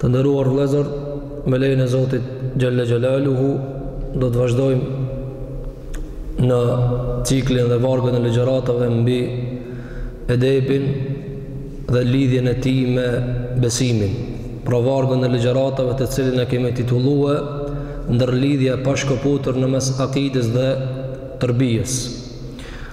Të nderuar vëllezër, me lejen e Zotit xhelle xhelaluhu do të vazhdojmë në ciklin dhe vargun e ligjëratave mbi edebin dhe lidhjen e tij me besimin. Pra vargun e ligjëratave të cilin e kemi titulluar ndërlidhja e pashkëputur në mes akides dhe terbijes.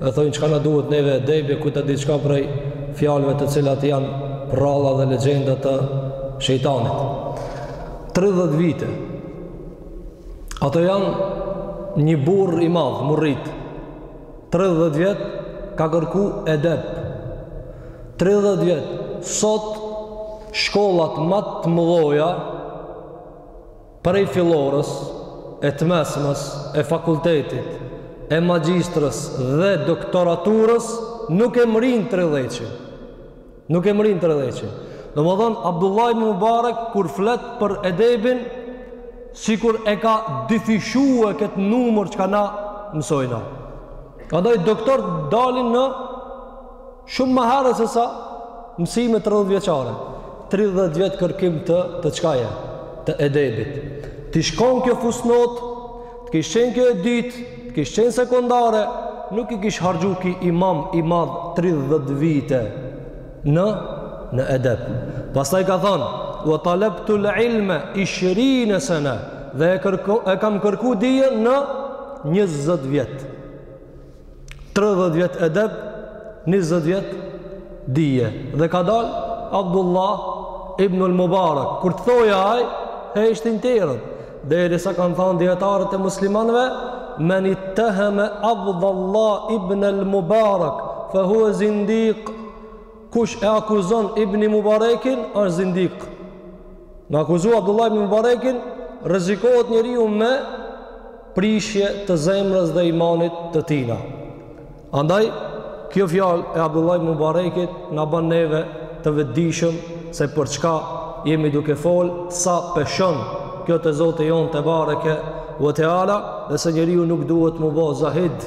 E thojnë çka na duhet neve edebi e kuta diçka prej fjalëve të cilat janë prralla dhe legjenda të shejtanit. 30 vite. Ato janë një burr i madh, murrit. 30 vjet ka kërku edep. 30 vjet sot shkollat ma të mëdhaja Prej fillores, e të mesmes, e fakultetit, e magjistrës dhe doktoraturës nuk e mrrijnë tridhetshin. Nuk e mrrijnë tridhetshin. Domethonë, Abdullah ibn Mubarak, kur flet për edebin, sikur e ka dyfishu e këtë numër çka na mësojna. Ka do doktor dalin në Shumë ma herët se sa mësime 30 vjeçare. 30 vjet kërkim të të çkaje, të edebit. T'ish kon kjo fusnotë, të kish qenë kjo e dytë, të kish qenë sekondare, nuk i kish harxhu ky imam i madh 30 vite në në edep. Pastaj ka thanë: "Wa talabtu al-ilma 20 sana." Dhe e kërko, e kam kërku dijen në 20 vjet. 30 vjet edep, 20 vjet dije. Dhe ka dal Abdullah ibn al-Mubarak. Kur thojke ai, heshtnin tjerët. Derisa kanë thanë dijetarët e muslimanve, men ittheheme Abdullah ibn al-Mubarak, fe huve zindik, kush e akuzon ibn i Mubarekin, është zindik. Me akuzu Abdullah ibn Mubarekin, rrezikohet njeriu me prishje të zemrës dhe imanit të tina. Andaj, kjo fjalë e Abdullah ibn Mubarekit na ban neve të vetëdijshëm se për çka jemi duke fol, sa peshon kjo te Zoti jonë tebareke ve teala, dhe se njeriu nuk duhet m'u bo zahid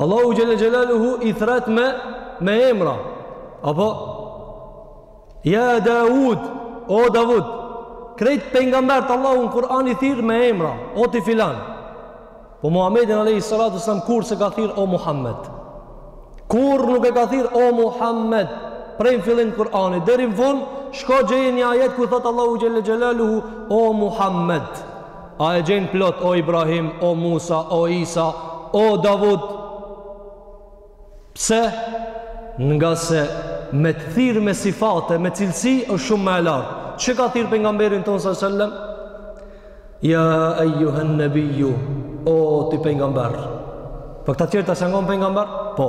Allahu xhelle xhelaluhu i thret me, me emra. Apo, ja Dawud, o Davud, krejt pejgamberët Allahu në Kur'an i thirr me emra, o ti filan. Po Muhammedin alejhi salatu ves-selam kurrë s'e ka thirrë o Muhammed. Kurrë nuk e ka thirrë o Muhammed, prej në fillim Kur'ani, deri në fund, shko gjeje një ajet ku thotë Allahu xhelle xhelaluhu o Muhammed. A e gjen plot o Ibrahim o Musa o Isa o Davud Pse ngase me të thirr me sifate me cilësi është shumë më e lartë Si e ka thirr pejgamberin tonë sallallahu alajhi wasallam Ja ayyuhan nabiyyu o ti pejgamber Po këta tjerët s'janë kon pejgamber? Po.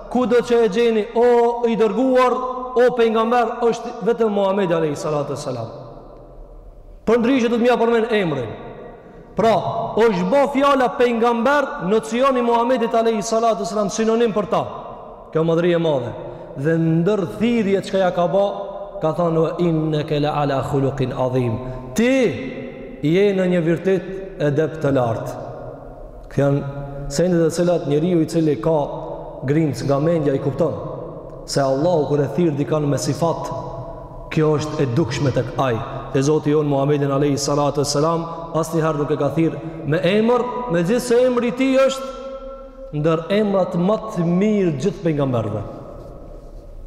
Kudo që e gjeni o i dërguar, o pejgamber është vetëm Muhamedi alayhi salatu wasalam. Përndryshe do t'ia përmen emrin. Pra, është ba fjala pejgamber nocioni i Muhamedit alayhi salatu wasalam sinonim për ta. Kjo madhri e madhe. Dhe ndër thirrje çka ia ka ba, ka thënë innaka la ala khuluqin adhim. Ti je në një virtyt edep të lartë. Këto janë sende të cilat njeriu i cili ka grimcë nga mendja i kupton se Allahu kur e thirr dikan me sifat, kjo është e dukshme tek ai. E Zoti jonë Muhammedin alayhi salatu wassalam asnjëherë nuk e ka thirr me emër, megjithëse emri i tij është ndër emrat ma të mirë gjithë pejgamberëve.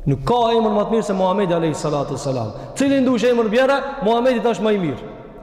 Nuk ka emër ma të mirë se Muhammedi alayhi salatu wassalam. Cilin dush emër bjere, Muhammedi asht ma i mirë.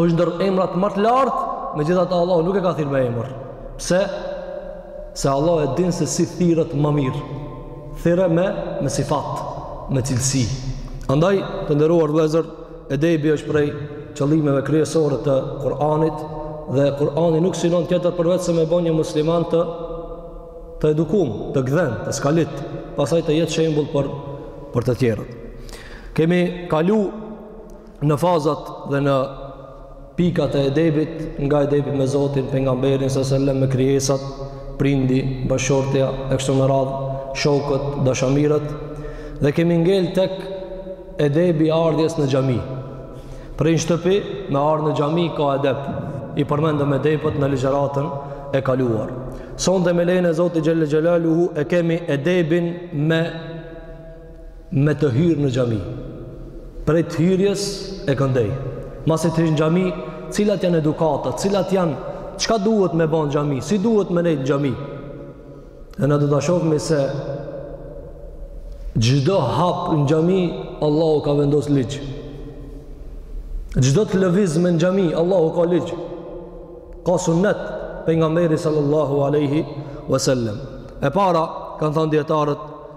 Është ndër emrat ma të lartë, megjithatë Allahu nuk e ka thirrë me emër. Pse? Se Allahu e din se si thirret ma mirë. Thirre me me sifat, me cilësi. Andaj të nderuar vëllezër, edebi është prej qëllimeve kryesore të Kur'anit dhe Kur'ani nuk synon tjetër përveç se me bo një musliman të të edukum, të gdhen, të skalit, pastaj të jetë shembull për, për të tjerët. Kemi kalu Në fazat dhe në pikat e edebit, nga edebi me Zotin, pejgamberin, së sellem me krijesat, prindi, bashkëshortja, e kështu me radhë, shokët, dashamirët, dhe kemi ngel tek edebi i ardhjes në xhami. Prej në shtëpi, me ardhë në xhami, ka edep, i përmendëm edepet në ligjëratën e kaluar. Sonte me lejen e Zotit Xhel-le Xhelaluhu, e kemi edebin me me të hyrë në xhami. Prej të hyrjes e këndej. Masi të hyrë në xhami, cilat janë edukatat, cilat janë, çka duhet me ba në xhami, si duhet me nejtë në xhami. E na do ta shofmi se çdo hap në xhami, Allahu ka vendosë ligj. Çdo të lëvizme në xhami, Allahu ka ligj. Ka sunnet pejgamberi sallallahu aleyhi wasallam. E para, kanë thënë dijetarët,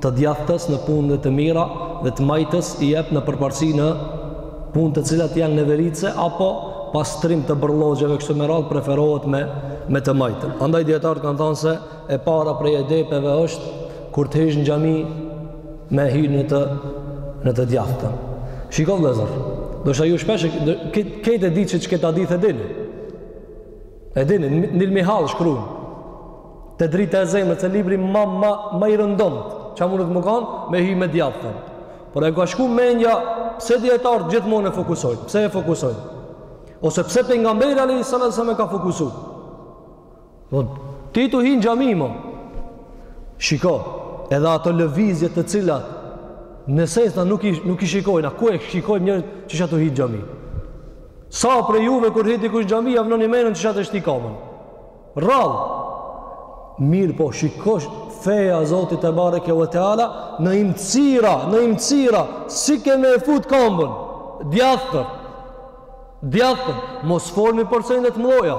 të djathtës në punë të mira dhe të majtës i jep në përparësi në punë të cilat janë neveritëse apo pastrim të bërllogjeve kështu me radhë preferohet me, me të majtën. Andaj dijetarët kanë thanë se e para prej edepeve është kur të hish në xhami me hi në të, në të djathtën. Shiko vëllezër, ndoshta ju shpesh, këtë e di që që këtë hadith e dini. E dini, n'ilmihal shkrun. Te drita e zemrës, e libri ma, ma, ma i rëndomt, çka munet me kanë, me hi me djathtën. Por a ka shku menja, pse dijetarët gjithmonë e fokusojnë, pse e fokusojnë? Ose pse pejgamberi alejhi salatu selam e ka fokusu? Po, ti tu hi në xhami, ma. Shiko, edhe ato lëvizje të cilat, në sesna nuk i, nuk i shikojnë, a ku e shikojnë njerëz që janë tu hi në gjami? Sa prej juve, kur hin dikush në xhami, a vnoni menën qysh e shti kamën? Rrallë! Mirëpo shiko feja e Zotit tebareke ve teala në imcira, në imcira, si ke me fut kambën? Djathtë. Djathtë, mos folmi për sende të mëdhaja.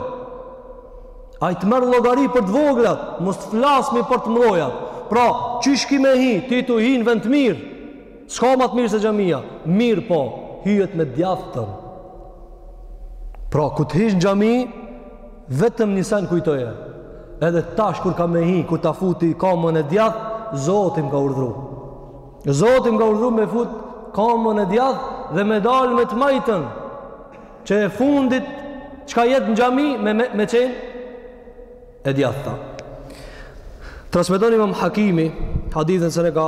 Ai të merr llogari për të voglat, mos të flasmi për të mëdhajat. Pra, qysh ki me hi, ti tu hi në vend të mirë. S'ka ma të mirë se xhamia. Mirëpo, hyhet me djathtën. Pra, kur të hish në xhami, Vetëm një sen kujtoje, edhe tash kur ka me hi, kur ta futi kamën e djath, Zoti m'ka urdhru. Zoti m'ka urdhru me fut kamën e djath dhe me dalë me të majtën, që e fundit çka jet në xhami me, me, me qenë e djathta. Transmeton imam Hakimi hadithin se ne ka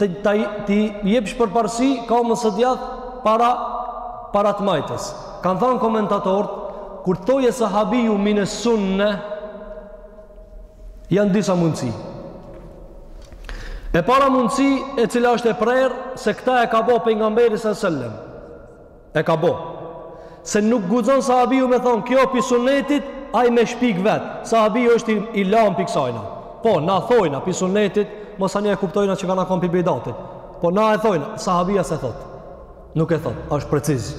të të të jepsh përparësi kamës së djathtë para para të majtës. Kanë thanë komentatorët kur thoje sahabiu mine sunne janë disa mundësi. E para mundësi e cila është e prerë se këta e ka bo pejgamberi sallallahu alajhi wasallam. E ka bo. Se nuk guxon sahabiu me thonë, kjo pi sunetit, ai me shpik vetë. Sahabiu është i, i lamë pi kësajna. Po, na thojna pi sunetit, masanej e kuptojna që ka konë pi bidatit. Po, na e thojna, sahabia s'e thotë. Nuk e thotë, është preciz.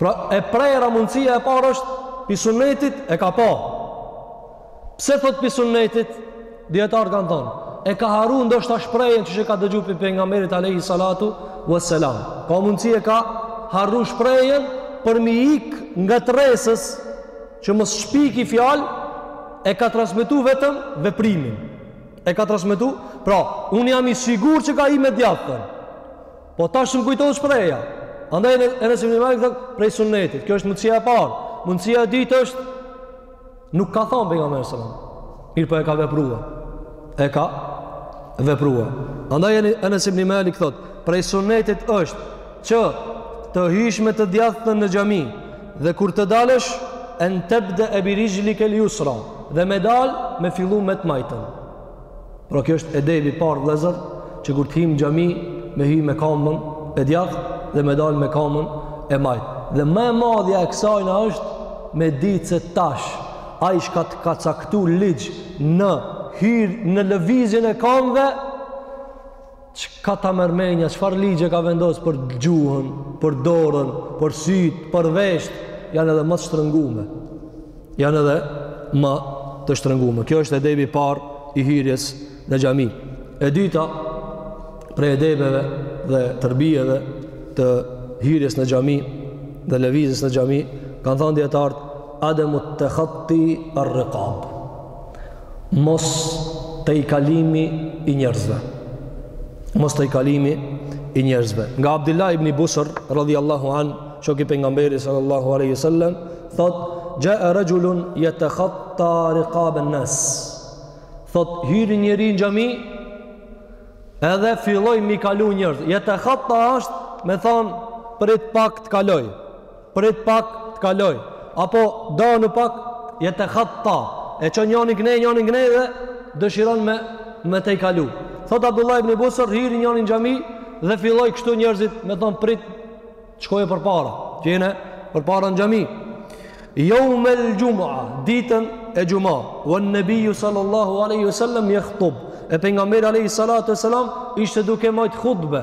Pra, e prera mundësia e parë është, pi sunetit e ka bo. Pse thot pi sunnetit? Dijetarët kan thon, e ka harru ndoshta shprehjen që e ka dëgju pi pejgamberit alaihi salatu wassalam. Ka mundsi e ka harru shprehjen për me i ik ngatërresës që mos shpiki fjal e ka transmetu vetëm veprimin. E ka transmetu, pra, un jam i sigur që ka hi me djathtën. Po tash s'um kujtohet shprehja. Andaj Enes ibni Malik thotë prej sunnetit. Kjo është mundësia e parë. Mundësia e dytë është Nuk ka thanë pejgamberi selam. Mirëpo e ka veprua. E ka veprua. Andaj Enes ibni Malik thot, prej sunetit është që të hysh me të djathtën në xhami dhe kur të dalësh en tebdee bi rixhlikel jusra dhe me dalë me fillu me të majtën. Pra kjo është edebi i parë vllezër që kur të himë n'xhami me hi me kamën e djathtë dhe me dalë me kamën e majtë. Dhe më e madhja e kësajna është me ditë se tash ai çka t'ka caktu ligjë në hirë në lëvizjën e kamëve Çka ta merr menja, çfarë ligje ka vendosë për gjuhën, për dorën, për sytë, për veshtë, janë edhe më të shtrëngume. Janë edhe më të shtrëngume. Kjo është edebi i parë i hyrjes në xhami. E dyta, prej edebeve dhe terbijeve të hyrjes në xhami dhe lëvizjes në xhami, kanë thanë dijetarët, ademu tehatti err-rikab. mostejkalimi i njerëzve mostejkalimi i njerëzve nga Abdillah ibni Busër radhi Allahu an shoki i pejgamberit sallallahu aleyhi sallam thot xhae rexhulun jetehatta rikaben nas thot hyri njeri në xhami edhe filloi me i kalu njerëz jetehatta ashtë me thanë prit pak të kaloj Prit pak të kaloj apo dahu pak jetehatta e çon njanin knej njanin knej dhe dëshiron me me tejkalu thot Abdullah ibn Busr hiri njani në xhami dhe filloi kështu njerëzit me thon prit t'shkoj përpara atje përpara në xhami jeumel xhumua ditën e xhuma ven-nebiju sallallahu alaihi wasallam jahtub e pejgamberi alaihi salatu wasalam ishte duke majt hutbe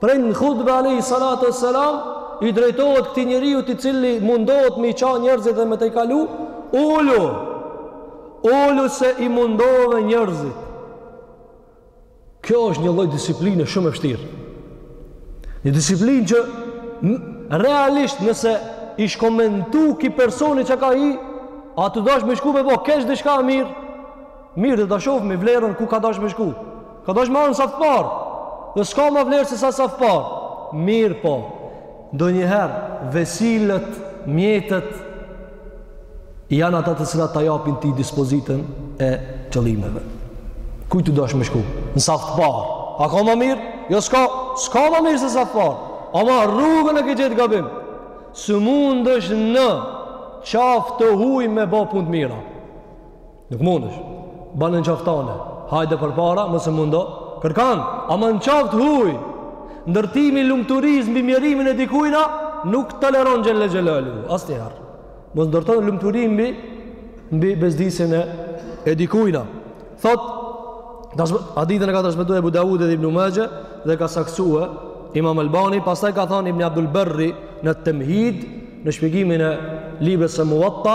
Prej në hutbe alejhi salatu e selam, i drejtohet këti njeriu i cili mundohet me i ça njerëzit dhe me tejkalu, ulu, ulu se i mundove njerëzit. Kjo është një lloj disipline shumë e fshtirë. Një disiplinë që realisht nëse i komenton ky personi çka ai ka dash me shku me bo, keq diçka a mirë, Mirë de ta shofim vlerën ku ka dash me shku. Ka dash me zanë n'saf të parë. Dhe s'ka ma vlerë se sa saf të parë. Mirëpo ndonjëherë, vesilët, mjetet, janë ata të cilat ta japin ty dispozitën e qëllimeve. Ku ke dash me shku? Në saf të parë. A ka ma mirë? Jo s'ka, s'ka ma mirë se saf të parë. Ama rrugën e ke gjetë gabim. S'mundesh në qafë të huj me bo punë të mira. Nuk mundesh. Ban në qafë tane. Hajde përpara, mos e mundo. Kërkan, ama në qafë të huj. Ndërtimi i lumturisë mbi mjerimin e dikujna, nuk toleron xhele xhelaluhu. Asnjëherë. Mos ndërto lumturi mbi, mbi bezdisin e, e dikujna. Thot, hadithin e ka transmetue Ebu Davudi edhe Ibnu Maxhe, dhe ka saktësue Imam Albani, pastaj ka thonë Ibn Abdul Berri në Temhid, në shpjegimin e librit Muvatta,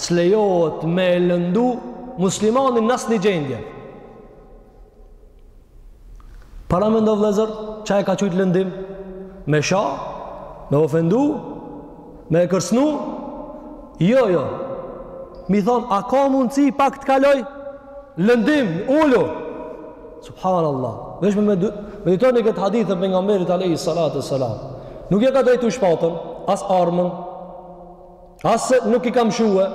S'lejohet me e lëndu muslimanin në asnjë gjendje. Paramendo vllezër, ça e ka qujtë lëndim? Me sha, me ofendu, me e kërsnu? Jo, jo. Me i thonë, a ka mundësi pak të kaloj? Lëndim, ulu. Subhanallah. Veç me meditu në këtë hadith të Pejgamberit alejhi salatu ve selam. Nuk ia ka drejtu shpatën, as armën. As nuk e ka sha.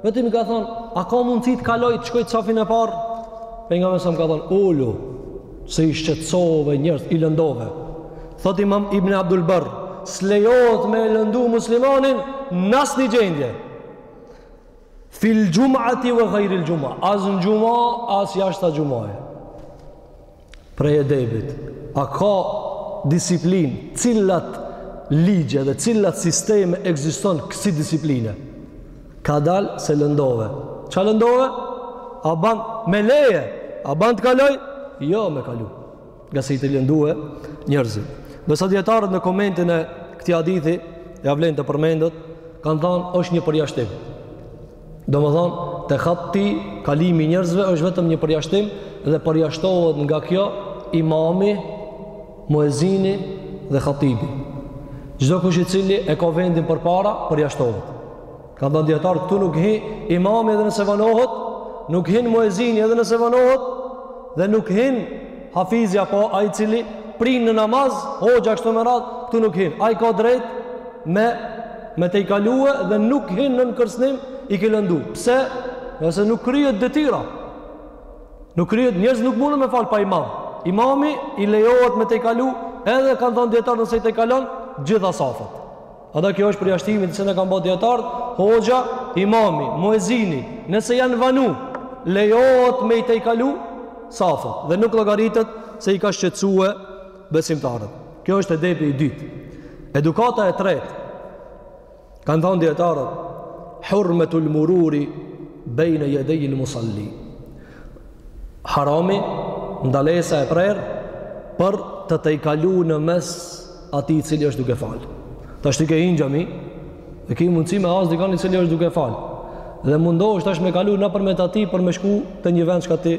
Vetëm i ka thonë, a ka mundësi të kaloj të shkoj në safin e parë? Pejgamberi a.s. i ka thonë, ulu, se i shqetsove njerëz, i lëndove. Thot imam Ibn Abdul Berr, s'lejohet me e lëndu muslimanin në asnjë gjendje. Fil xhumati ve gajril xhuma, as në xhuma, as jashta xhumasë. prej edebit a ka disiplin cilat ligje dhe cilat sisteme ekziston kësi disipline kadal se lëndove ça lëndove a ban me leje a ban të kaloj jo me kalu ngase i ke lëndue njerëzit ndërsa dijetarët në komentin e këtij hadithi ia vlen të përmendet kanë thanë është një përjashtim Domethonë, tehatti, kalimi i njerëzve, është vetëm një përjashtim dhe përjashtohet nga kjo imami, muezini dhe hatibi. Çdokush i cili e ka vendin përpara, përjashtohet. Kanë thonë dijetarët, këtu nuk hi imami edhe nëse vanohet, nuk hin muezini edhe nëse vanohet, dhe nuk hin hafizi apo ai i cili prin në namaz, hoxha kështu me radhë, këtu nuk hin. Ai ka drejt me me tejkalue dhe nuk hin nën kërsnim i ke lëndu pse ngase nuk kryhet detyra nuk kryhet njerëzit nuk mundë me fal pa imam imami i lejohet me tejkalu edhe kanë thonë dijetarët nëse i tejkalon gjitha safet Ata kjo është përjashtimi të cilën e kanë ba dijetarët, hoxha, imami, muezini, nëse janë vanu, lejohet me i tejkalu safet dhe nuk llogaritet se i ka shqetësue besimtarët. Kjo është edepi i dytë. Edukata e tretë, kanë thonë dijetarët, hurmetul mururi bejnë jedejil musalli. Harami, ndalesa e prerë, për të t'i kalu në mes atij i cili është duke falë. Tash ti ke hi në xhami, e ki mundësi me has dikani cili është duke falë. Dhe mundohesh tash me kalu nëpërmjet atij për me shku te një vend çka ti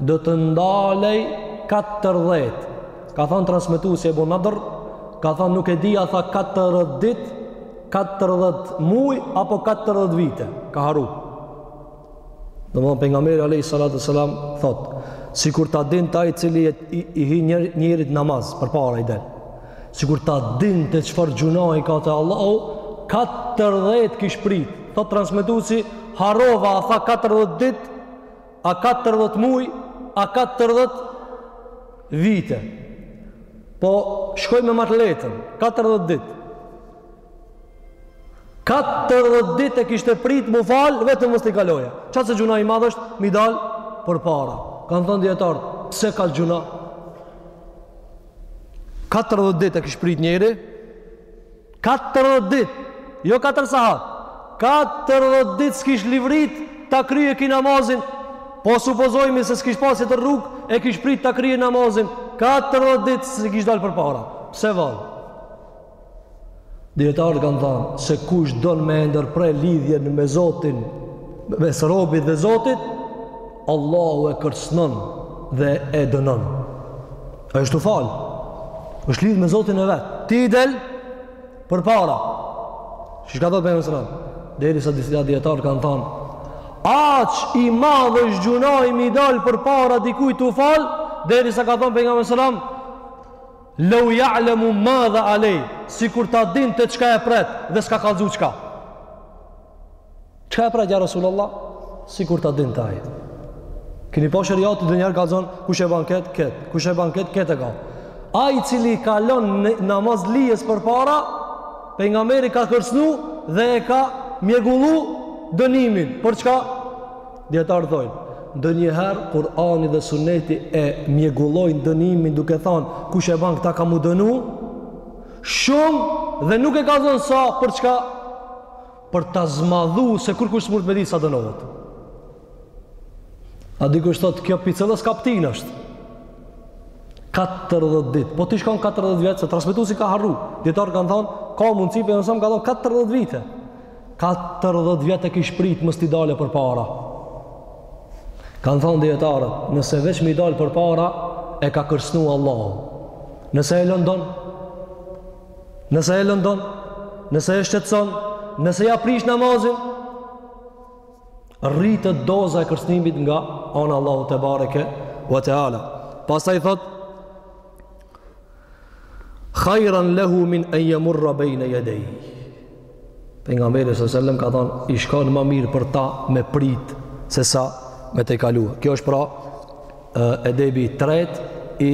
do të ndalej 40 ka thënë transmetuesi Ebu Nadr ka thënë nuk e di a tha 40 dit 40 muj apo 40 vite ka harru domethënë Pejgamberi alejhi salatu selam thot sikur ta dinte ai cili e, i, i hi njer, njerit namaz përpara i del sikur ta dinte çfarë gjynahi ka te Allahu 40 kish prit thot transmetuesi harrova a tha 40 dit A katërdhjetë muaj, a katërdhjetë vite. Po shkoj me ma t'lehtën, katërdhjetë ditë. Katërdhjetë ditë e kishte prit m'u fal vetëm mos t'i kalojë. Çfarë se gjynah i madh është m'i dal përpara. Kanë thënë dijetarët, pse ka gjynah? 40 ditë e kishte prit njeri, Katërdhjetë ditë, jo katër sahat, katërdhjetë ditë s'kish livrit ta kryej ky namazin, po supozojmë se s'kish pasë tjetër rrugë, e kish prit ta kryej namazin katërdhjetë ditë s'i kish dalë përpara. Pse vallë? Dijetarët kanë thënë se kush don me ndërpre lidhjen me Zotin, mes robit dhe Zotit, Allahu e kërcënon dhe e dënon. A është tu fal? Është lidh me Zotin e vet. Ti i del përpara. Siç ka thanë Pejgamberi alejhi selam. Derisa disa dijetarë kanë thënë, aq i madh është gjynahi m'i dal përpara dikujt tu fal, derisa ka thonë Pejgamberi alejhi selam, "Law ya'lamu ma dha alay", sikur ta dinte çka e pret dhe s'ka kallzu çka. Çka e pret ja Resulallah? Sikur ta dinte ai. Keni pa sheriati ndonjëherë kallzon, kush e ban ketë, ketë, kush e ban ketë, ketë e ka. Ai cili kalon namazlijës përpara, Pejgamberi ka kërcnu dhe e ka mjegullu dënimin. Për çka? Dijetarët thojnë, ndonjëherë Kurani dhe Suneti e mjegullojnë dënimin duke thanë, kush e ban këta ka m'u dënu shumë dhe nuk e kallzon sa, për çka për ta zmadhu se kurkush s'mundet me ditë sa dënohet. A dikush thotë, kjo pi cilës kaptinë është. 40 ditë, po t'i shkon 40 vjet, se transmetusi ka harru. Dijetarët kanë thonë, ka mundësi Pejgamberi sallallahu alajhi wasallam ka thonë 40 vite. 40 vjet e kish pritë mos t'i dalë përpara. Kanë thonë dijetarët, nëse veç me i dalë përpara, e ka kërcnu Allahu. Nëse e lëndon, Nëse e lëndon, nëse e shqetëson, nëse ia prish namazin, rritet doza e kërcnimit nga ana e Allahut tebareke ve teala. Pastaj thotë, khajran lehu min en jemurra bejne jedejhi. Pejgamberi sallallahu alajhi wasallam ka thënë, i shkon më mirë për ta me pritë se sa me tejkalu. Kjo është pra edebi i tretë i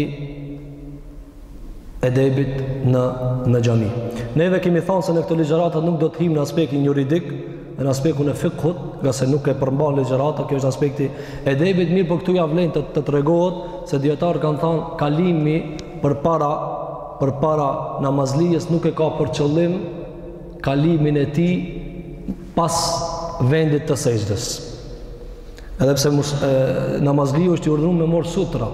edebit në në xhami. Neve kemi thënë se në këtë ligjëratë nuk do të himë në aspektin juridik, në aspektin e fikhut, ngase nuk e përmban ligjërata, kjo është aspekti i edebit, mirëpo këtu ia vlen të të tregohet se dijetarët kanë thënë kalimi përpara përpara namazlijës nuk e ka për qëllim kalimin e tij pas vendit të sexhdes. Edhe pse mus, e, namazliu është i urdhëruar me mor sutra.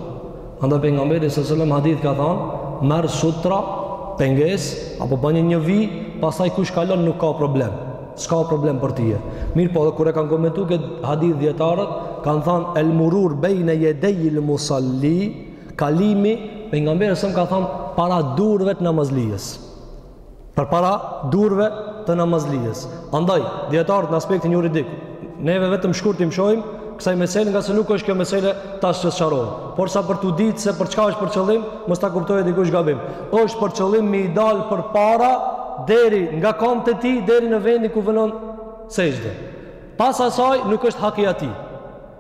Andaj pejgamberi sallallahu alajhi wasallam hadith ka thënë, merr sutra, pengesë apo bën një vijë, pastaj kush kalon nuk ka problem. S'ka problem për tije. Mirëpo, kur e kanë komentuar këtë hadith dijetarët, kanë thënë el murur bejne jedejil musalli, kalimi pejgamberi sallallahu alajhi wasallam ka thënë para durve të namazlijës përpara durve të namazlijës andaj dijetarët në aspektin juridik neve vetëm shkurt i mshojmë kësaj mesele ngase nuk është kjo mesele tash që sqaroj por sa për t'u ditë se për çka është për qëllim mos ta kuptojë dikush gabim është për qëllim me i dalë përpara deri nga komtë e tij deri në vendin ku venon sexhde pas asaj nuk është haki i tij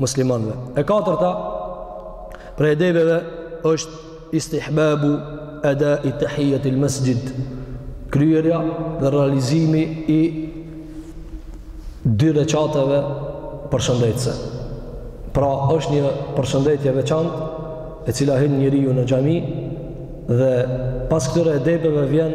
muslimanëve. E katërta prej edebeve është istihbabu edai tahijetil mesxhid kryerja dhe realizimi i dy reqateve përshëndetëse. Pra është një përshëndetje e veçantë e cila hyn njeriu në xhami dhe pas këtyre edebeve vjen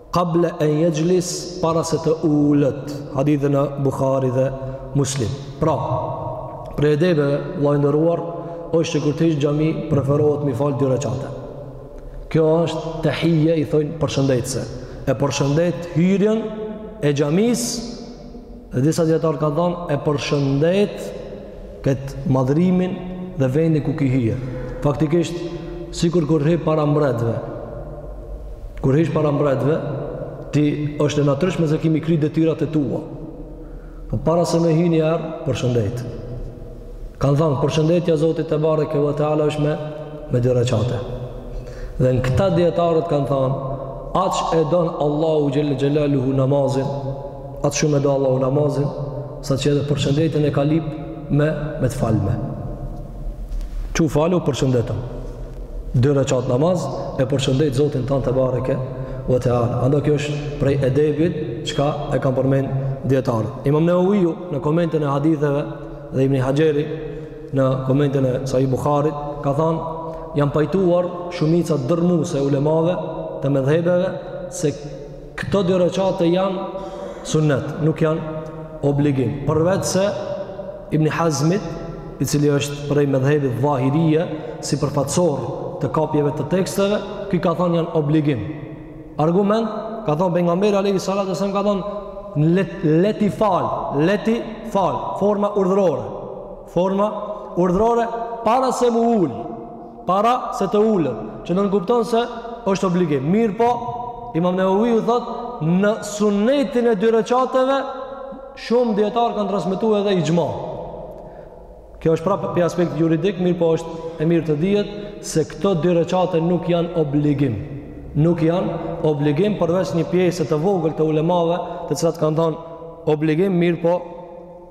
Kable en jexhlis para se të ulet. Hadith në Buhari dhe Muslim. Pra, prej edebeve, vëlla i nderuar, është që kur të hish xhami preferohet me i falë dy reqate. Kjo është tehije i thojnë përshëndetëse. E përshëndet hyrjen e xhamisë Dhe disa dijetarë kanë thonë, e përshëndet këtë madhërimin dhe vendin ku ki hije. Faktikisht, sikur kur hi para mbretve, kur hish para mbretve, ti është e natryshme se ki m'i kry detyrat e tua. Po para se me hi niherë, përshëndet. Kanë thënë përshëndetja Zotit tebareke ve teala është me, me dy reqate. Dhe në këta dijetarët kanë thënë, aq e donë Allahu xhel-le xhelaluhu namazin, aq shumë e do Allahu namazin, sa që edhe përshëndetjen e ka lyp me, me të falme. Çu falu përshëndetëm. Dy reqate namaz e përshëndet Zotin tanë tebareke ve teala. Andaj kjo është prej edebit çka e kanë përmend dijetarët. Imam Neveviu në komentin e haditheve, dhe Ibn Haxheri në komentin e Sahih Buharit ka thënë janë pajtuar shumica dërmuese e ulemave të medhhebeve se këto dy rekate janë sunnet, nuk janë obligim. Përveç se Ibn Hazmit, i cili është prej medhhebit Dhahirie, sipërfaqësor të kapjeve të teksteve, ky ka thënë janë obligim. Argument, ka thonë Pejgamberi alejhi salatu ve selam ka thonë let, le t'i falë, le t'i falë, forma urdhërore, forma urdhërore para se m'u ulë, para se të ulet, që nënkupton se është obligim. Mirëpo, imam Neveviu thotë, në sunetin e dy reqateve, shumë dijetarë kanë transmitu edhe ixhma. Kjo është prapë për aspekt juridik, mirëpo është e mirë të dihet se këto dy reqate nuk janë obligim. Nuk janë obligim përveç një pjese të vogël të ulemave të cilat kanë thonë obligim, mirëpo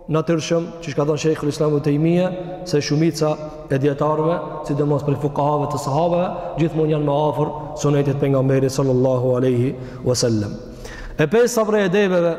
natyrshëm, qysh ka thonë Shejhul Islam Ibn Tejmije, se shumica e dijetarëve, sidomos prej fukahave të sahabeve, gjithmon janë më afër sunetit Pejgamberit sallallahu aleyhi wasallam. E pesta prej edhebeve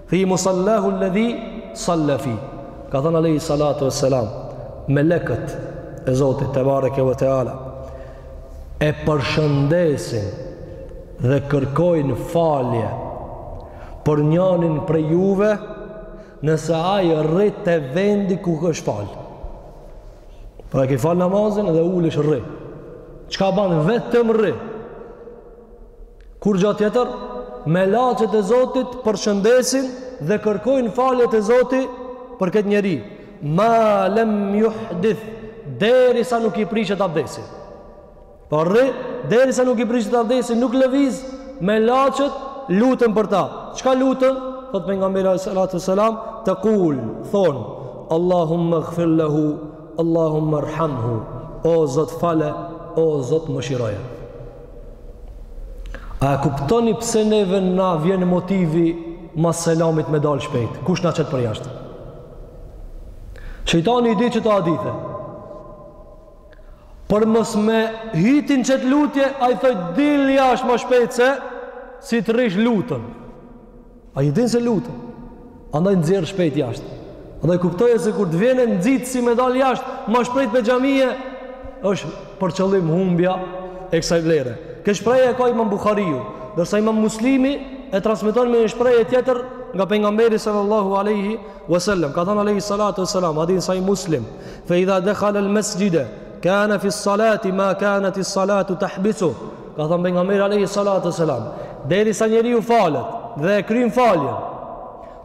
Fi musallahu alladhi salla fi. Ka thënë alayhi salatu wassalam, melekët e Zotit tebareke ve teala e përshëndesin dhe kërkojnë falje për njanin prej juve nëse ai rri te vendi ku është fal. Pra ke fal namazin dhe ulesh rri. Çka bën vetëm rri? Kurgjo tjetër, melaqet e Zotit përshëndesin dhe kërkojnë falje te Zoti për këtë njeri. Ma lem yuhdith derisa nuk i prishet abdesi. Po rri, derisa nuk i prishet abdesi, nuk lëviz melaqet luten për ta. Çka luten? Thotë Pejgamberi alejhi salatu selam, tekul, thonë, Allahumme gfir lehu, Allahumme rhamhu, o Zot fale, o Zot mëshiroje. A e kuptoni pse neve na vjen motivi mas selamit me dalë shpejt? Kush na qet përjashta? Shejtani, i di që ta dite. Për mos me hi ti n'qët lutje, ai thot dil jashtë ma shpejt se si të rrish luten. Ai din se luten. Andaj nxjerr shpejt jashtë. Andaj kuptoje se kur të vjen nxitsi me dal jashtë, ma shpejt prej xhamie është për qëllim humbja e kësaj vlere. Kët shprehje ka Imam Buhariu, ndërsa Imam Muslimi e transmeton me një shprehje tjetër nga pejgamberi sallallahu alaihi wasallam. Ka thanë alaihi salatu wasalam, hadith sahih Muslim, "Fa idha dakhala al-masjid kana fi as-salati ma kanat as-salatu tahbisu." Ka thanë pejgamberi alayhi salatu selam, derisa njeriu falet dhe e kryen faljen,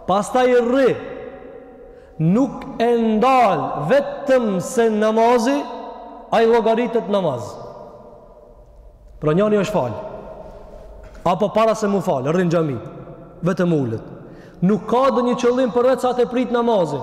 pastaj rri nuk e ndal vetëm se namazi ai llogaritet namaz. Pra njani është fal. Apo para se m'u fal, rri n'xhami, vetëm ulet. Nuk ka ndonjë qëllim përveç se ta pret namazin.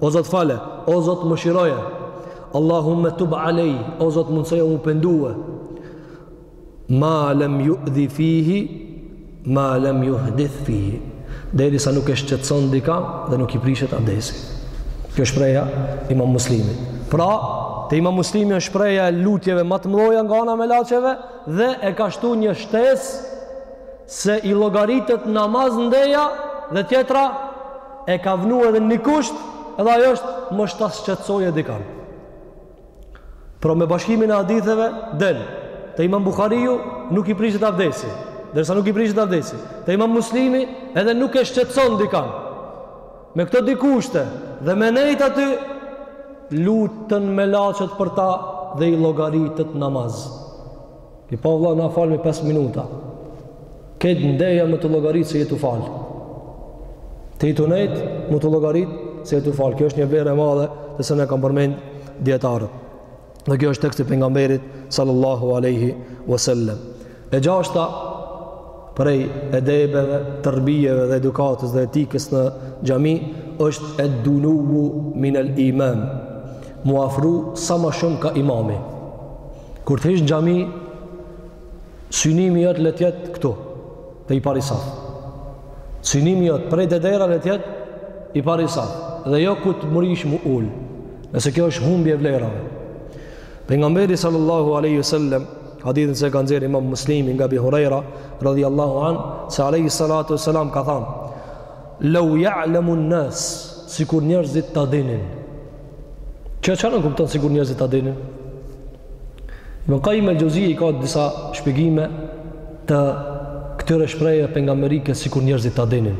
O Zot fale, o Zot mëshiroje. Allahumme tub alejh, o Zot mundësoja m'u pendue. Ma lem judhi fihi, ma lem juhdith fihi. Derisa nuk e shqetëson dikan dhe nuk i prishet avdesi. Kjo shprehja Imam Muslimit. Pra, te Imam Muslimi është shprehja e lutjeve ma të mdhaja nga ana melaqeve dhe e ka shtu një shtesë se i llogaritet namaz ndeja dhe tjetra e ka vnu edhe një kusht edhe ajo është mos ta shqetësojë dikan pra me bashkimin e haditheve del te imam Bukhariu nuk i prishet avdesi derisa nuk i prishet avdesi te imam muslimi edhe nuk e shqetëson dikan me këto dy kushte dhe me nejt aty luten melaqet për ta dhe i llogaritet namaz Ti paska, vlla, na falë me 5 minuta. Kjo ndeja me t'u llogaritë se je tu falë. Ti je tu nejtë, me t'u llogaritë se je tu falë. Kjo është një vlerë e madhe siç e kanë përmend dijetarët. Dhe kjo është teksti i pejgamberit sallallahu aleyhi vësallem. E gjashta prej edebeve, terbijeve dhe edukatës dhe etikës në xhami është ed-dunuvu minel imam. M'u afru sa ma shumë kah imami. Kur të hish në xhami, synimi jot le të jetë këtu, te i pari saf. Synimi jot prej te dera le të jetë i pari saf dhe jo ku të mrrish m'u ul. Se kjo është humbje e vlerave. Pejgamberi sallallahu alaihi wasallam hadithin që e ka nxjerrë Imam Muslimi nga Abi Huraira radhiyallahu anh se alayhi salatu wasalam ka thanë Law ya'lamu an-nas sikur njerëzit ta dinin Kjo çka nënkupton sikur njerëzit ta dinin? Ibn Qayyim al-Jawzi i ka disa shpjegime të këtyre shprehjeve pejgamberike sikur njerëzit ta dinin.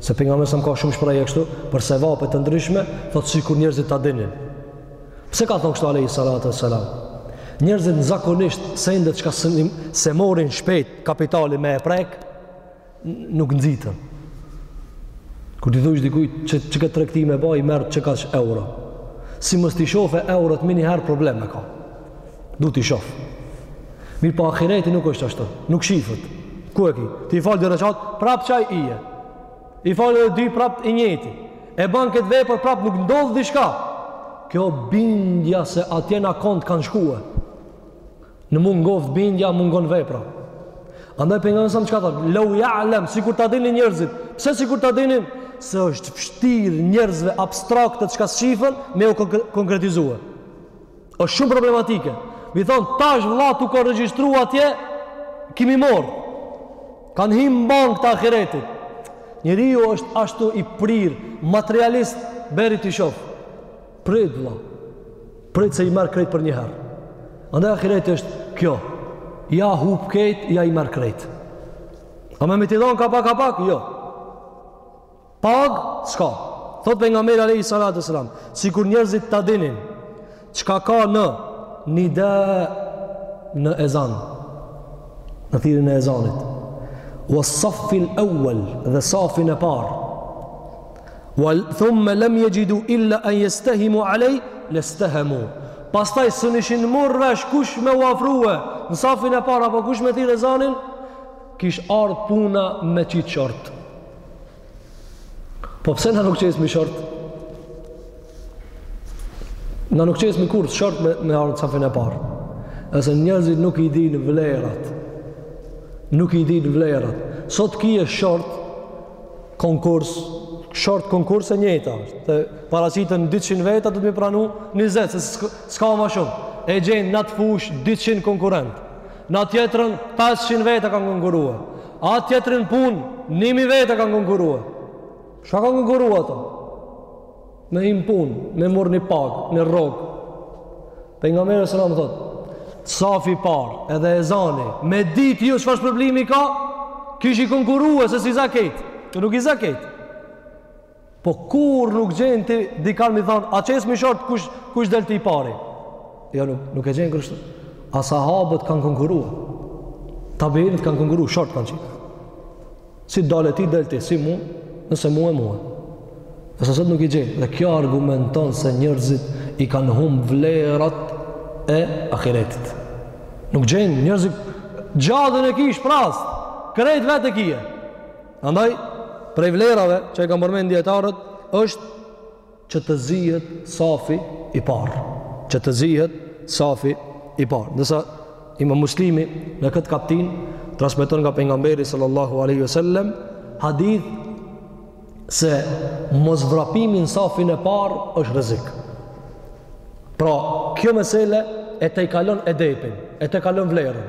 Se pejgamberi sa ka shumë shprehje kështu për sevape të ndryshme, thotë sikur njerëzit ta dinin. Pse ka thonë kështu alayhi salatu wassalam? Njerëzit zakonisht sendet çka s'e morin shpejt kapitali me e prek, nuk nxitën. Kur t'i thush dikujt qe këtë tregti me ba, merr qe kaq euro. Si mos t'i shofe eurot menjëherë problem e ka. Du t'i shof. Mirëpo ahireti nuk është ashtu. Nuk shifet. Ku e ki? Ti i fal dy rekate, prap qaj je. I fal edhe dy prap i njëjti. E ban këtë vepër prap nuk ndodh diçka. Kjo bindja se atje në kont kanë shkue. Në mungoftë bindja, mungon vepra. Andaj pejgamberi alejhi selam çka thotë, lau jalem, sikur ta dinin njerëzit, pse sikur ta dinin, se është vështirë njerëzve abstrakte çka s'shifen, me u konkretizue. është shumë problematike. Me i thonë, tash vlla t'u ka regjistru atje, ki me i morrë. Kanë hi n'bankë të ahiretit. Njeriu është ashtu i prirë, materialist, deri t'i shofë. Prit vëlla. Prit se i merr krejt për një herë. Andaj ahireti është kjo. Ja hup krejt, ja i merr krejt. Ama me t'i dhonë ka pak, ka pak? Jo. Pagë s'ka. Thotë pejgamberi alayhi salatu wassalam. Sikur njerëzit ta dinin, çka ka në nida, në ezan. Në thirrjen e ezanit. Wa saffi l-awwal dhe safin e parë. Wal thumma lam yajidu illa an yastahimu alay lastahamu. Pastaj s'un ishin morr vesh kush me u afrua në safin e parë apo kush me thirr ezanin, kish ardh puna me qit short. Po pse na nuk qesmi short? Na nuk qesmi kurr short me ardh në safin e parë. A, se njerëzit nuk i dinë vlerat. Nuk i dinë vlerat. Sot ki short, konkurs, short konkurs e njëjta është. Të paraqiten 200 veta do me i pranu 20, se s'ka ma shumë. E gjen në atë fushë 200 konkurrentë. Në atë tjetrën 500 veta kanë konkurruar. A atë tjetrën punë 1000 veta kanë konkurruar. Për çka kanë konkurruar ato? Me hi n'punë, me morr një pagë, një rrogë. Pejgamberi sallallahu alajhi wasallam thotë, safi i parë, edhe ezani, me ditë ju çfarë shpërblimi ka? Kishit konkurruar se s'i zë krejt. Që nuk i zë krejt. Po kur nuk gjen ti dikan me i thon, a qesmi short kush kush del ti i pari? Jo nuk nuk e gjen kështu. A sahabët kanë konkurruar? Tabiinët kanë konkurruar, short kanë qit. Si dole ti, del ti, si mu, nëse mu e mu e. Nëse sot nuk i gjen. Dhe kjo argumenton se njërzit i kanë hup vlerat e ahiretit. Nuk gjen njerëz, xhadën e ki shprast, krejt vetë e kije. Andaj, prej vlerave që e kanë përmen dijetarët, është që të zihet safi i parë që të zihet safi i parë ndërsa Imam Muslimi në këtë kaptinë transmeton nga pejgamberi sallallahu alaihi wasallam hadith se mosvrapimi n' safin e parë është rrezik. Pra, kjo mesele e tejkalon edepin, e tejkalon vlerën.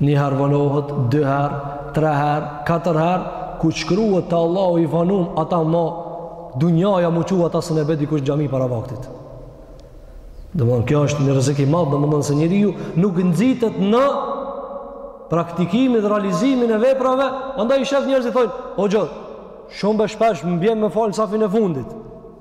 Një herë vanohet, dy herë, tre herë, katër herë, ku shkruhet te Allahu i vanum. A ta ma dunjaja mu çu, ata s'e ne be dikush n'xhami para vaktit. Domethanë kjo është një rrezik i madh, domethanë se njeriu nuk nxitet në praktikimin dhe realizimin e veprave, andaj i shef njerëzit thojnë, o hoxhë, shumë be shpesh më bjen me falë në safin e fundit.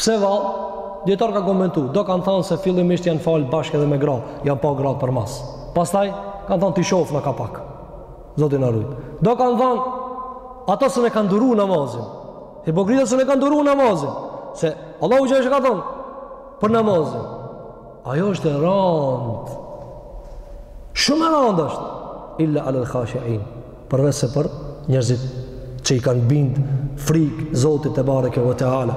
Pse vallë? Dijetarët kanë komentu, do kanë thanë se fillimisht janë falë bashkë edhe me gra, janë pa gra përmas. Pastaj, kanë thanë t'i shofin ka pak. Zoti na rujt. Do kanë thanë, ata s'e kanë duru namazin. Hipokritat s'e kanë duru namazin. Se Allahu xhele ka thanë, për namazin. Ajo është e randë. Shumë e randë është. Illa alë khashi përveç se për njerëzit që i kanë bind, frikë Zotit tebareke ve teala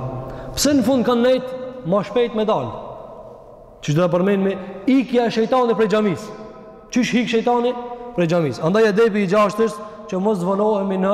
pse në fund kanë nejt ma shpejt me dal që do ta përmendim ikja e shejtanit prej xhamisë qysh hik shejtani prej xhamisë andaj edepi i gjashtë është që mos t'vonohemi në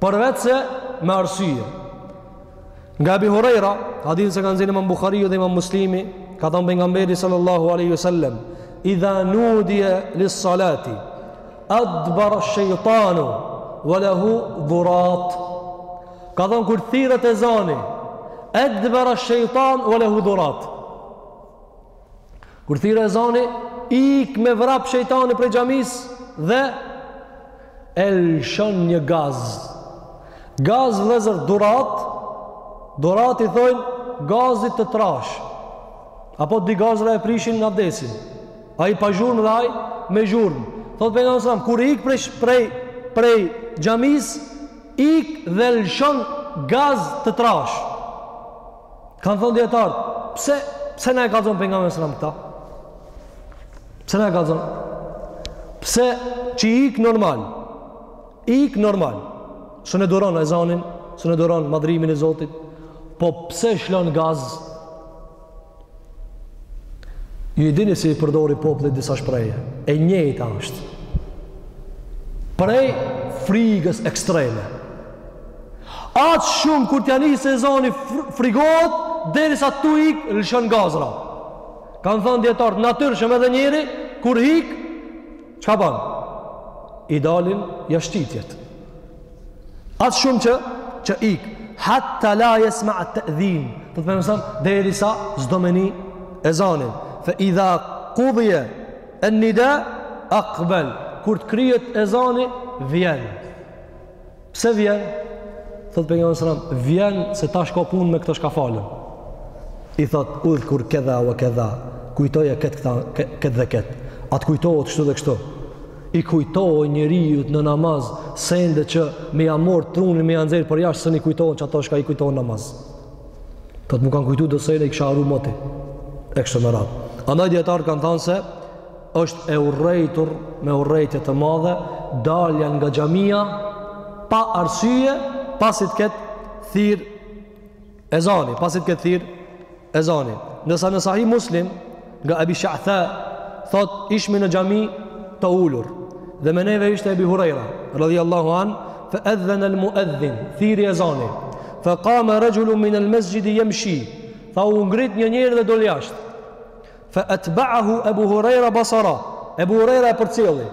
përveçse me arsye. Nga Abi Huraira, hadith që e kanë zënë Imam Buhariu dhe Imam Muslimi, ka thënë pejgamberi sallallahu alaihi wasallam, "Idha nudiya lis-salati adbar ash-shaytanu wa lahu durat." Ka thënë kur thirret ezani, "Adbar ash-shaytan wa lahu durat." Kur thirret ezani, ik me vrap shejtani prej xhamisë dhe e lshon një gaz. Gaz vlezër durat, durat i thojnë gazit të trashë. A po, dy gazra e prishin abdesin. Ai pa zhurmë dhe ai me zhurmë. Thotë pejgamberi a.s., kur ik prej, prej, prej xhamisë, ik dhe lshon gaz të trashë. Kanë thonë dijetarët, pse, pse na e kallzon Pejgamberi a.s. këta? Pse na e kallzon? Pse që ik normal, ik normal, se nuk e duron ezanin, se nuk e duron madhërimin e Zotit, po pse lshon gaz? Ju e dini si i përdor populli disa shprehje, e njëjta është. Prej frikës ekstreme, Aq shumë kur ta nin ezanin frigohet derisa tu ik lëshon gazra. Kanë thanë dijetarët natyrshëm edhe njeri kur ik çka bën? I dalin jashtitjet. Aq shumë që që ik hatta la yasma' at-ta'dhin. Do të thotë derisa s'do me ni ezanin. Fa idha qudiya an-nida aqbal. Kur të kryhet ezani vjen. Pse vjen? Thot Pejgamberi a.s., vjen se tash ka punë me këto çka falen. I thot, udhkur kedha ue kedha, kujtoje këtë këta, këtë dhe këtë. A t'kujtohet kështu dhe kështu. I kujton njeriut në namaz, sende që me ja marrë trunin, me ja nxjerrë përjashtë, se s'i kujtohen ato çka i kujton në namaz. Thot, m'u kanë kujtu do sende, i kisha harru moti. E kështu me radhë. Andaj dijetarët kanë thanë se, Është e urrejtur me urrejtje të madhe dalja nga xhamia pa arsye pasi të ketë thirrë ezani, pasi të ketë thirrë ezani. Ndërsa në Sahih Muslim nga Abi Sha'tha thot ishmi në xhami të ulur dhe me neve ishte Abu Huraira radhiyallahu an fa adhana al muadhin thirri ezanin fa qama rajulun min al masjid yamshi tha u ngrit një njeri dhe doli jashtë Fa atba'ahu Abu Huraira basarah. Abu Huraira e përcjelli.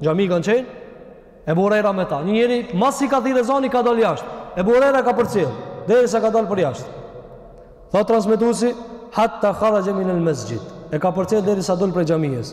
N'xhami kanë qenë Abu Huraira me ta. Një njeri masi ka thirrë ezani ka dalë jashtë. Abu Huraira e ka përcjell derisa ka dalë përjashtë. Tha transmetuesi hatta kharaja min al-masjid. E ka përcjell derisa dol prej xhamijës.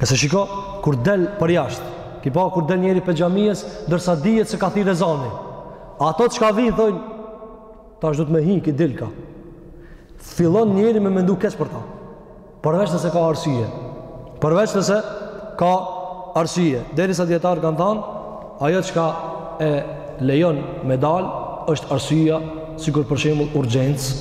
Nëse shiko, kur del përjashtë, ki pa kur del njeri prej xhamijës, ndërsa dihet se ka thirrë ezani. Ata çka vijnë, thojnë, tash duhet me hi, ky dilka. Fillon njeri me mendu keq për ta. Përveç nëse ka arsye. Përveç nëse ka arsye. Derisa dijetarët kanë thanë, Ajo çka e lejon me dalë është arsyeja, sikur për shembull urgjencë,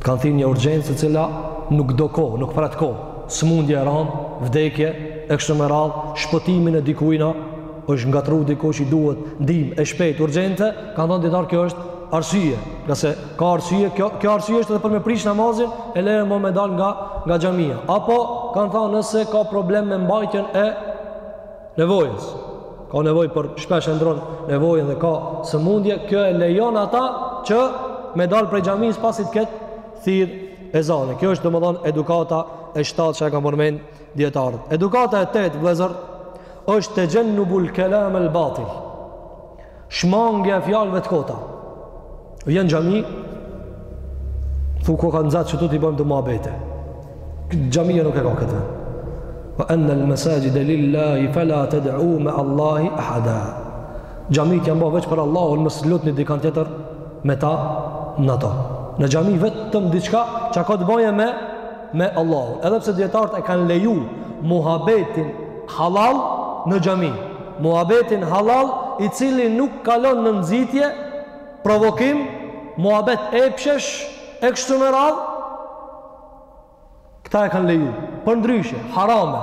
të kanë thirrë një urgjencë e cila nuk do kohë, nuk pret kohë, sëmundje e rëndë, vdekje e kështu me radhë, shpëtimin e dikujna, është ngatërruar dikush që i duhet ndihmë e shpejtë urgjente, kanë thënë dijetarët kjo është arsye, nëse ka arsye, kjo kjo arsye është edhe për me prish namazin e lëre më me dal nga nga xhamia. Apo kanë thënë nëse ka problem me mbajtjen e Nevojës. Ka nevojë për shpesh e ndron nevojën dhe ka sëmundje, kjo e lejon ata që me dal prej xhamisë pasi të ketë thirr ezanin. Kjo është domethën edukata e shtatë që e kanë përmend dietarët. Edukata e tetë vëllazër është texhennubul kelam el batil. Shmangia e fjalëve të kota. Vjen xhami, thu ku kanë zatë që tu t'i bëjmë do muabete. Xhamia nuk e ka këtë. Wa anna al-masajid lillahi fala tad'u ma Allahi ahada. Xhamitë janë bë veç për Allahun, mos lutni dikant tjetër me ta në to. Në xhami vetëm diçka çka ka të bëjë me me Allahun edhe pse dietarët e kanë leju muhabetin hallall në xhami muhabetin hallall i cili nuk kalon në nxitje provokim muhabet epshesh, e kështu me radh këta e kanë leju përndryshe harame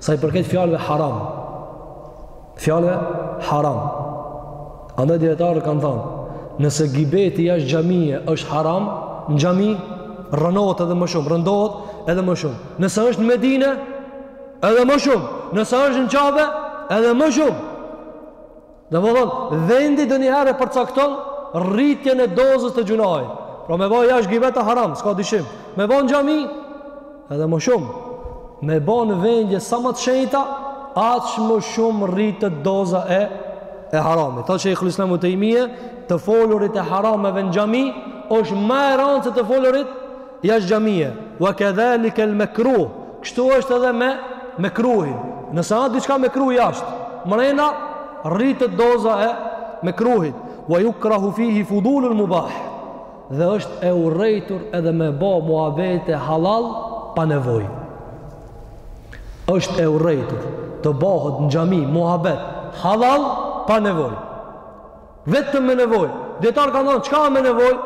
Sa i përket fjalëve haram, fjalëve haram. Andaj dijetarët kanë thënë, nëse gibeti jashtë xhamie është haram, në xhami rënohet edhe më shumë, rëndohet edhe më shumë. Nëse është në Medine, edhe më shumë. Nëse është në Qabe, edhe më shumë. Domethënë, vendi donjëherë e përcakton rritjen e dozës të gjynahit. Pra me bë jashtë gibet a haram, s'ka dyshim. Me bë në xhami edhe më shumë. Me bë në vendje sa më të shenjta, aq më shumë rritet doza e e haramit. Tha Shejhul Islam ibn Tejmije, të folurit e harameve në xhami është më e rëndë se të folurit jashtë xhamie wa kadhalika al makruh kështu është edhe me mekruhin nëse a diçka mekruh jashtë mrena rritet doza e mekruhit wa yukrahu fihi fudul al mubah dhe është e urrejtur edhe me bë muhabete halal pa nevojë është e urrejtur të bëhet në xhami muhabet halal pa nevojë vetëm me nevojë dietar kanë thënë çka me nevojë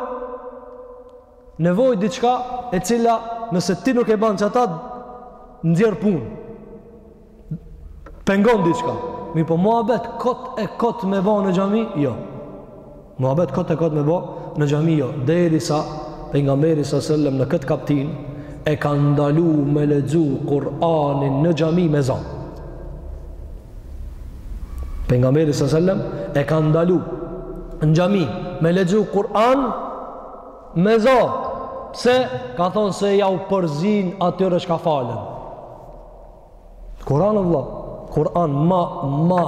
Nevojë diçka e cila nëse ti nuk e bën ça ta nxjerr punë. Pengon diçka. Mi po muhabet kot e kot me bë në xhami? Jo. Muhabet kot e kot me bë në xhami jo. Derisa pejgamberi sa selam në këtë kaptin e ka ndalu me lexu Kur'anin në xhami me zan. Pejgamberi sa selam e ka ndalu në xhami me lexu Kur'an Me zo, pse ka thonë se jau përzin atyre çka falën. Kur'an vëlla, Kur'an ma ma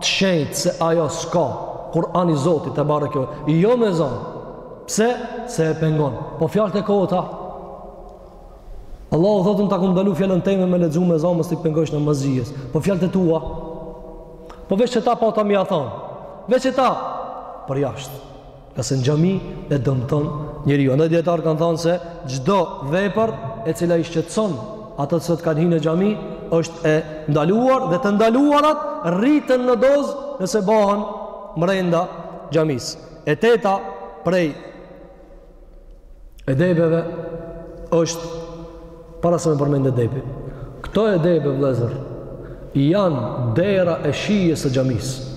të shenjtë se ajo s'ka. Kur'an i Zotit te bareke. Jo me zo. Pse? Se e pengon. Po fjalët e kota. Allahu thotë unë ta kom ndalu fjalën teme me lexu me zo mos t'i pengosh namazlijes. Po fjalët e tua. Po veç ta pa ta më ia thon. Veç ta për jashtë. Nëse në xhami e dëmton njeriu, andaj dijetarët kanë thënë se çdo vepër e cila i shqetëson ato që kanë hyrë në xhami është e ndaluar dhe të ndaluarat rriten në dozë nëse bëhen brenda xhamisë. E teta prej edebeve është para se me përmend edebin. Këto edebe vllezër janë dera e shijes së xhamisë.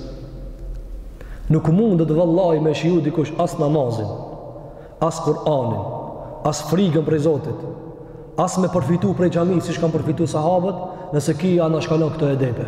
Nuk mundet vallahi me shiju dikush as namazin, as Kur'anin, as frigën prej Zotit, as me përfitu prej xhamisë, siç kanë përfitu sahabët, nëse ky i anashkalon këto edebe.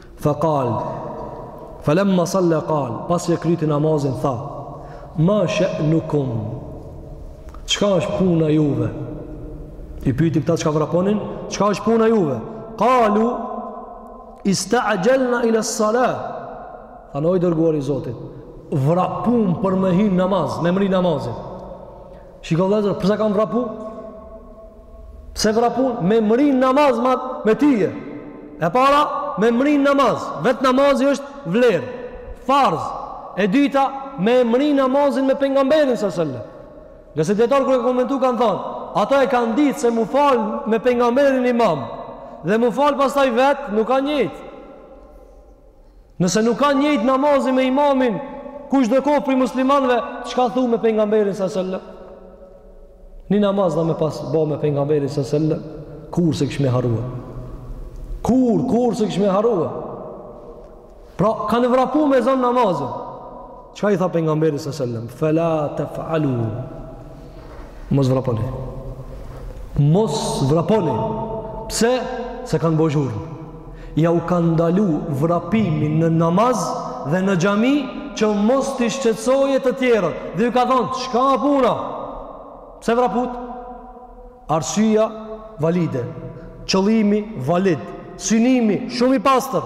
Fe kal, felemma sal-la kal, pasi e kryti namazin, tha, ma she'nukum, çka është puna juve? I pyti këta çka vraponin, çka është puna juve? Kalu, ista'xhelna ila es-sala, thanë o i dërguari i Zotit, vrapum për me hi në namaz, me mrri namazin. Shiko vëllazër, pse kanë vrapu? Pse vrapun me mrri në namaz ma, me tyje. E para, me mrri në namaz. Vet namazi është vlerë, farz. E dyta, me mrri namazin me pejgamberin sallallahu alajhi wasallam. Ngase dijetarët kur e komentu kanë thënë, ata e kanë ditë se m'u fal me pejgamberin imam dhe m'u fal pastaj vet, nuk o njëjtë. Nëse nuk ka njëjtë namazi me imamin, kush dhe kohë për i muslimanve, që ka thu me pengamberin së sëllëm? Një namaz dhe me pas bo me pengamberin së sëllëm, kur se këshme harua? Kur, kur se këshme harua? Pra, kanë vrapu me zonë namazin. Çka i tha pejgamberi sallallahu alajhi wasallam? Fela taf'alu. Mos vraponi. Mos vraponi. Pse? Se kanë bo zhurm. Jau ka ndalu vrapimin në namaz dhe në xhami që mos t'i shqetësojë të tjerët. Dhe ju ka thonë, çka o puna? Pse vraput? Arsyja valide, qëllimi valid, synimi shumë i pastër.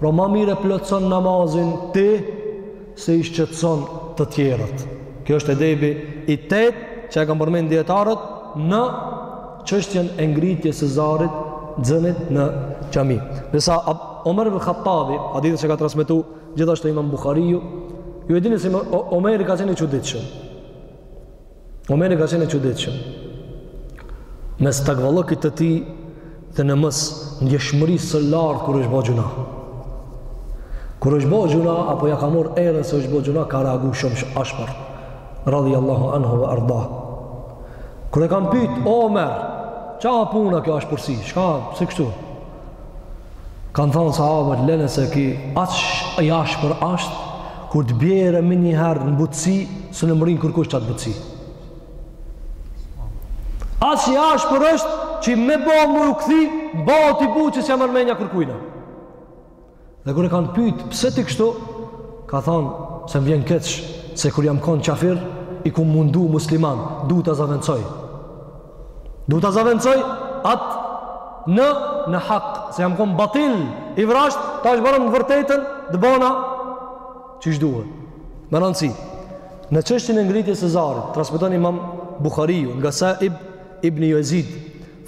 Pra ma mirë e plotëson namazin ti se i shqetëson të tjerët. Kjo është edebi i tetë që e kanë përmend dijetarët në çështjen e ngritjes së zarit zënit në xhami. Ndërsa Omer ibn Khattabi, hadithin që ka transmetu gjithashtu imam Buhariu, ju e dini se Omeri ka qenë i çuditshëm. Omeri ka qenë i çuditshëm. Mes takvallëkit të tij dhe në mes ndjeshmërisë së lartë kur është bo gjynah. Kur është bo gjynah, apo ja ka marrë erën se është bo gjynah, ka reagu shumë sh ashpër. Radijallahu anhu ve erda. Kur e kanë pyt, Omer, ça a puna kjo ashpërsi, çka, pse kështu? Kanë thonë sahabët, lene se ky, aq i ashpër ashtë, kur të bjerë menjëherë në butësi, s'un e mrrin kërkush qatë butësi. Aq i ashpër është, që me bo m'u kthy, bohet i butë që s'ja merr menja kërkujna. Dhe kur e kanë pyet pse ti kështu, ka thonë se më vjen keq se kur jam kon qafir i kom mundu muslimanët, duhet ta zavendsoj. Duhet ta zavendsoj atë në në hak, se jam kon n'batil i vrazhdë, tash barem n'vërtetën të bëna qysh duhet. Me rëndësi, në çështjen e ngritjes së zarit, transmeton Imam Buhariu nga Sa'ib ibn Jezid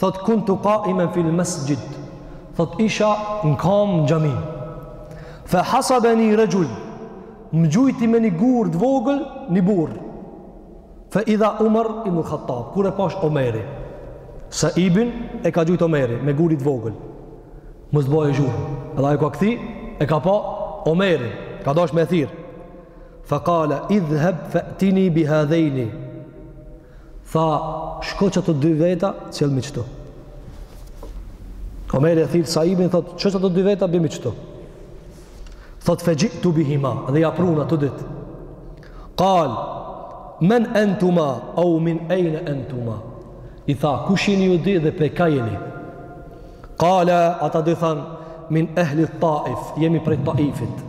Thotë, Kuntu qaimen fil mesjid, thotë, Isha në kamë në xhami. Fe hasabeni rajul, më gjujti me një gur të vogël, një burrë. Fe idha Umar ibn Khattab, kur e pashë Omeri. Saibin e ka gjujt Omeri me gur të vogël. Mos të bëjë zhurmë. Edhe ai ka kthy, e ka pa Omeri, ka dashur me thirr. Fa qala idhhab fa'tini bi hadhaini. Tha, shko qata dy veta, sillmi qëtu. Omeri e thirr Saibin, thot, qe qata dy veta, bimi qëtu. Thot, fe xhi'tu bihima, dhe ja pruna të dyt. Kal, men entuma, au min ejnë entuma. I tha, kush jeni ju dy dhe prej ka jeni. Kala, ata dy thanë, min ehli taif, jemi prej Taifit.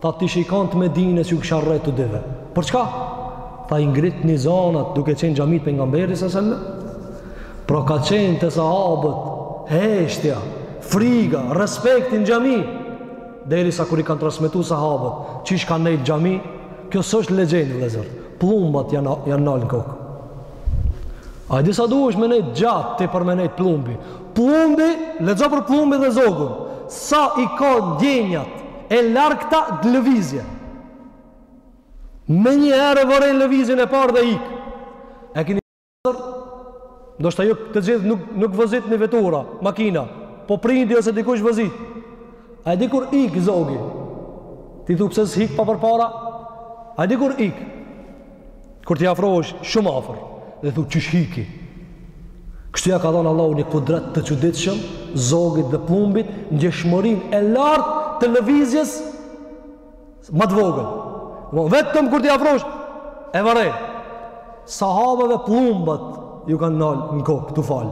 Tha t'ishit kon të Medines ju kisha rreh të dyve. Për çka? Tha i ngritni zonat duke qenë n'xhami t'Pejgamberit salallahu alejhi ve selem. Pra ka qenë te sahabët, heshtja, friga, respekti n'xhami. Derisa kur i kanë transmetu sahabët, qysh kanë nejtë n'xhami, kjo s'është legjendë vllezër. Pllumbat janë, janë nalë në kokë. A e di sa duhesh me nejtë gjatë ti për me nejtë pllumbi. Pllumbi, lexo për pllumbin dhe zogun. Sa i ka ndjenjat, E largëta lëvizje. Menjëherë e vëren lëvizjen e parë dhe ik. E kini vërejt? Ndoshta jo të gjithë nuk, nuk vozitni vetura, makina. Po prindi ose dikush vozit. A e di kur ik zogi? Ti thu pse s'hik përpara? A e di kur ik? Kur t'i afrohesh shumë afër dhe thu qysh hiki. Kështu ia ka dhënë Allahu një kudret të çuditshëm zogit dhe pëllumbit ndjeshmërinë e lartë të lëvizjes më të vogël. Vetëm kur t'i afrohesh e vëren. Sahabeve pëllumbat ju kanë nal në kokë, tu fal.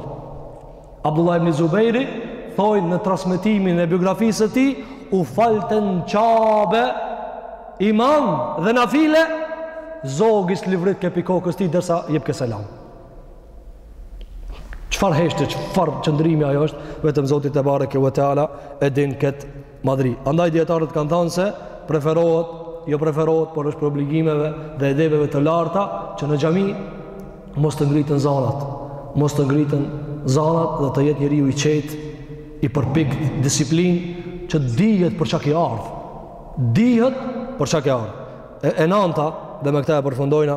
Abdullah ibn Zubejri thojnë në transmetimin e biografisë së tij u falte në Qabe imam dhe nafile zogi s'livritke pi kokës tij derisa jepke selam çfarë heshtje çfarë qëndrimi ajo është vetëm Zoti tebareke ve teala e din këtë Madhëri. Andaj dijetarët kanë thanë se preferohet, jo preferohet, por është prej obligimeve dhe edebeve të larta që në xhami mos të ngriten zanat, mos të ngriten zanat dhe të jetë njeriu i qetë, i përpiktë, disiplinë, që dihet për çka ki ardhë. Dihet për çka ki ardhë. E, e nanta, dhe me këta e përfundojna,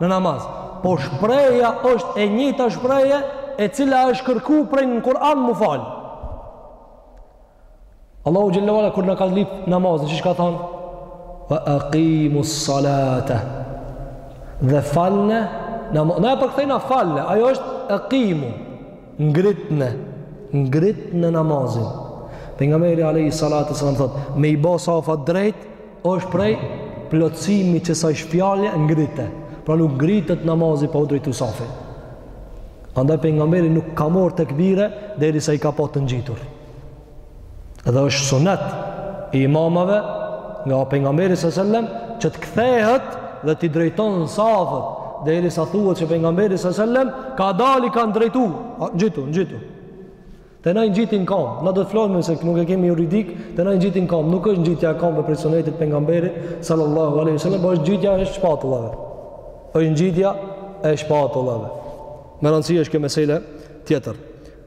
në namaz. Po shprehja është e njëjta shprehje e cila është kërku prej neve n'Kur'an m'u fal. Allahu xhelle ve ala kur na ka lip namazin, qysh ka thënë? Wa aqimus salata. Dhe falne namaz. Na e përkthejna falne, ajo është aqimu. Ngritne, ngritne namazin. Pejgamberi alayhi salatu sallam thot, me i bë safa drejt është prej plotësimit që saj fjale ngrite, pra nuk ngritet namazi pa u drejtu safi. Andaj Pejgamberi nuk ka marrë tekbir derisa i ka pa të ngjitur. Edhe është sunet i imamave nga Pejgamberi së sellem që të kthehet dhe t'i drejton safët derisa thuhet që Pejgamberi së sellem ka dal i ka drejtu, ngjitu, ngjitu. Te na ngjitin kamb, na do të flasim se nuk e kemi juridik, te na ngjitin kamb, nuk është ngjitja e kambëve prej sunetit të pejgamberit sallallahu alaihi wasallam, por është ngjitja e shpatullave. Është ngjitja e shpatullave. Me rëndësi është kjo mesela tjetër.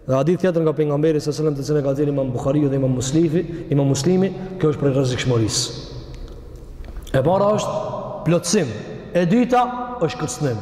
Dhe hadith tjetër nga pejgamberi sallallahu alaihi wasallam të cilën e ka dhënë Imam Buhariu dhe Imam Muslimi, Imam Muslimi, kjo është prej rrezikshmërisë. E para është plotësim, e dyta është kërcënim.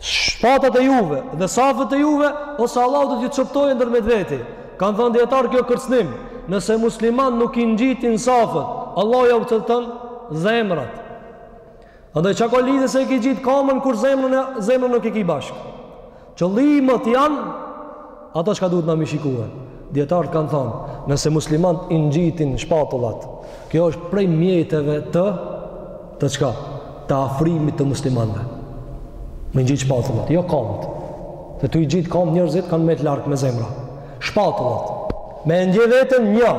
Shpatat e juve dhe safët e juve, ose Allahu do t'ju çoptojë ndërmjet veti. Kanë thënë dijetarët kjo kërcënim, nëse muslimanët nuk i ngjitin safët, Allahu jau çopton zemrat. Andaj çka ka lidhje se e ke ngjit kamën kur zemrën e zemrën nuk e ke bashk. Qëllimet janë Ata çka duhet na me i shikue? Dijetarët kanë thanë, nëse muslimanët i ngjitin shpatullat, kjo është prej mjeteve të, të çka? Të afrimit të muslimanve. Me i ngjitë shpatullat, jo kamët. Se tu i ngjitë kamët njerëzit, kanë metë larg me zemra. Shpatullat. Me e ndje vetën një.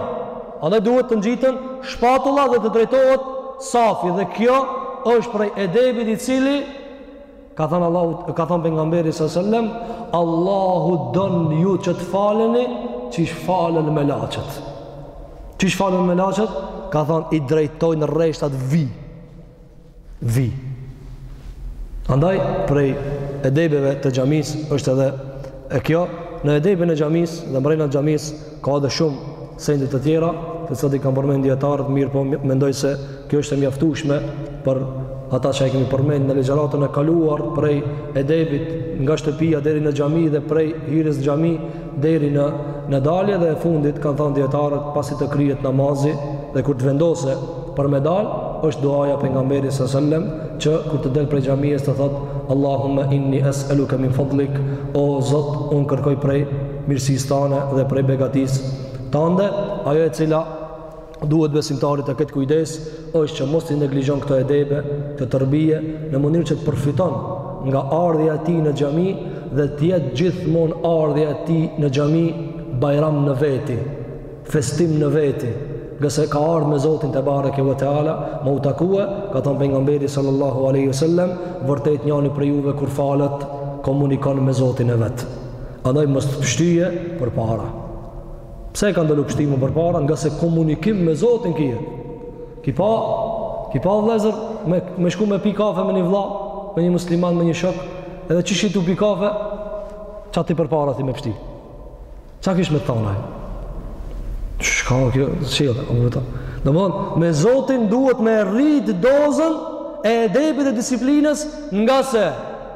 Andaj duhet të ngjiten shpatullat dhe të drejtohet safi. Dhe kjo është prej edebit i cili Ka thënë Allahu, ka thënë pejgamberi alejhi selam, a nuk doni ju që të faleni, qysh falen melaqet. Qysh falen melaqet, ka thënë i drejtojnë rreshtat vijë. Vijë. Andaj prej edebeve të xhamisë është edhe e kjo në edebin e xhamisë, dhe mbrenda xhamisë Ka edhe shumë sende të tjera, të cilat i kanë përmend dijetarët, mirëpo mendoj se kjo është e mjaftueshme për atë që e kemi përmend në ligjëratën e kaluar prej edebit nga shtëpia deri në xhami dhe prej hyrjes në xhami deri në në dalje dhe e fundit kanë thënë dijetarët pasi të kryhet namazi dhe kur të vendosë për me dal është duaja e pejgamberit sallallahu alajhi wasallam që kur të del prej xhamisë të thotë Allahumma inni es'aluka min fadlik o Zot unë kërkoj prej mirësisë Tande dhe prej begatisë Tande, ajo e cila duhet besimtarit të ketë kujdes, është që mos t'i neglizhon këto edebe, këto terbije, në mënyrë që të përfiton nga ardhja e tij në xhami dhe të jetë gjithmonë ardhja e tij në xhami bajram në veti, festim në veti, ngase ka ardhë me Zotin tebareke ve teala, me u takue, ka thonë pejgamberi sallallahu aleyhi sallam, vërtet njani prej juve kur falet, komunikon me Zotin e vet. Andaj mos të pështyjë përpara. Pse e ka ndalu pështymën përpara? Ngase komunikim me Zotin kije. Ki pa, ki pa vllezër me, me shku me pi kafe me një vlla, me një musliman, me një shok, edhe qysh je tu pi kafe, qaty përpara tij me pështy. Çka kish me të thanë ai? Çka o kjo, shilë, o më të. Domethënë, me Zotin duhet me rrit dozën e edebit e disiplinës ngase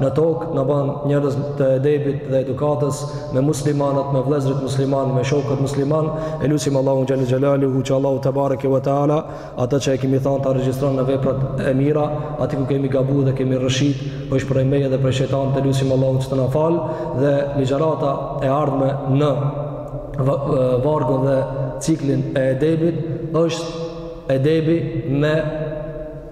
në tokë, na ban njerëz të edebit dhe edukatës me muslimanët, me vllezërit muslimanë, me shokët muslimanë, e lusim Allahun xhel-le xhelaluhu që Allahu tebareke ve teala, atë që e kemi thanë ta regjistron në veprat e mira, aty ku kemi gabu dhe kemi rrëshqit, është prej meje dhe prej shejtanit e lusim Allahun që të na falë, dhe ligjërata e ardhme në vargun dhe ciklin e edebit, është edebi me